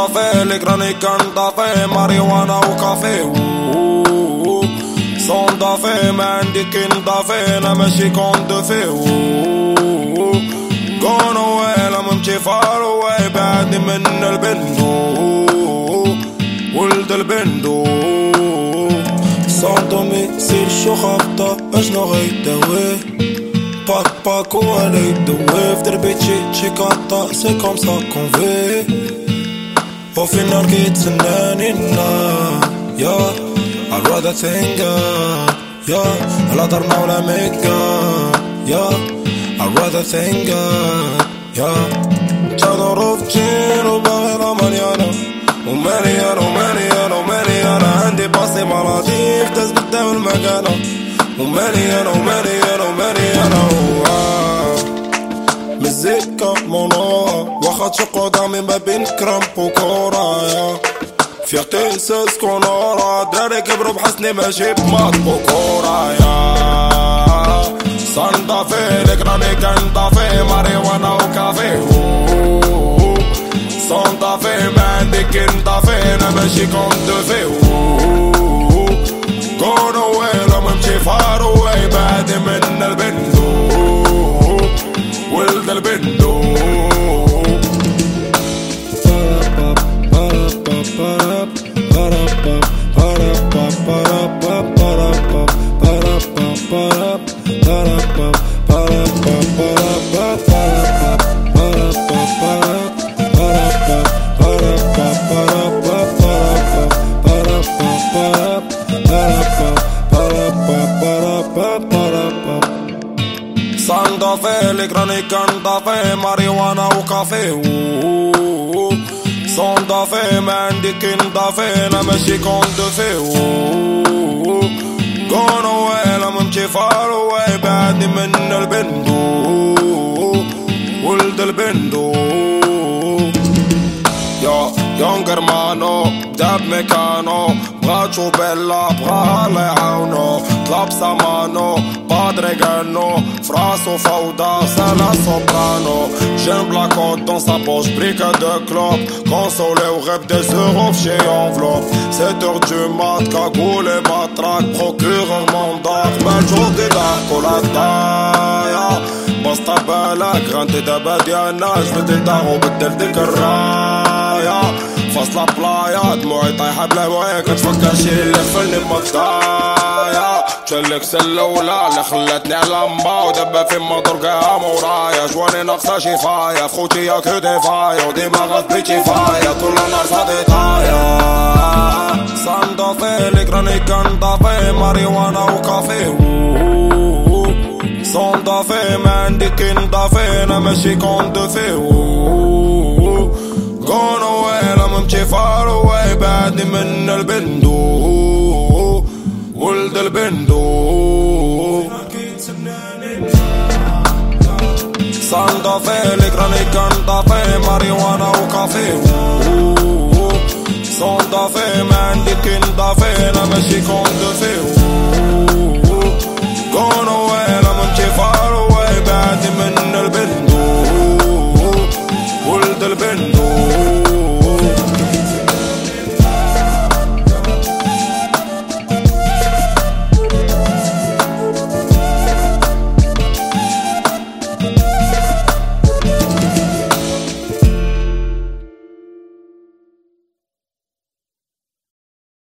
سانتا في الكراني كان في ماريوانا وكافي سوندا في ما عندي كين في أنا ماشي كونت في جون اواي لما نمشي فار اواي بعدني من البندو ولد البندو سانتو مي سير شو خبطة اشنو غيداوي Pac pac ou aller de wave Derbici chicata c'est comme ça qu'on vit Au final qui تسنانينا Yeah I'd rather think Yeah لا درنا ولا ميكا Yeah I'd rather think Yeah. تظرف جين وباغي مليانة ومليانة ومليانة ومليانة عندي باصي مراجيح تثبت المكانة ومليانة ومليانة ومليانة مزيكا منورة واخد شق قدامي ما بين كرامب وكورة فيغتي نساس كونورا داري كبرو بحسني ماشي بماط بكورة يا. ساندا في لك راني كندا في ماريوانا وكافي ساندا في ما عندي كندا في أنا ماشي كنت في كونو ويلا ممشي فارو بعد ساندا في الكراني كان في ماريوانا وكافي سوندا في ما عندي كين في أنا ماشي كونت في كون اواي لما نمشي فار اواي بعدني من البندو ولد البندو يا يونغر مانو داب ميكانو بغاتشو بيلا بغا الله يعاونو طلب سامانو بادري غانو فراسو فوضى سالا سوبرانو جيم بلاكوت دون سا بوش بريكا دو كلوب كونسولي وغيب دي زورو في شي انفلوب سيت اور دو مات كاكولي باتراك بروكورور مونداك مالجو دي دارك ولا دايا بسطة بالك غنتي دابا ديالنا جبت الدار وبدل ديك الراية فاصلة بلايا دموعي طايحة بلا هواية كتفكر شي اللي خفلني بمطايا تشلك سلولة اللي خلاتني على لمبا ودابا في كاع مورايا جواني ناقصة شفاية. خوتي يا كو ديفايا وديما غتبيتي فايا طول النهار صادي طايا ساندا في ليكراني كان في ماريوانا وكافي. في ما عندي كين في أنا ماشي جون نمشي فار اواي بعدني من البندو. ولد البندو. ساندا في الكراني كان في ماريوانا وكافي سوندا في ما عندي كين في أنا ماشي كونت في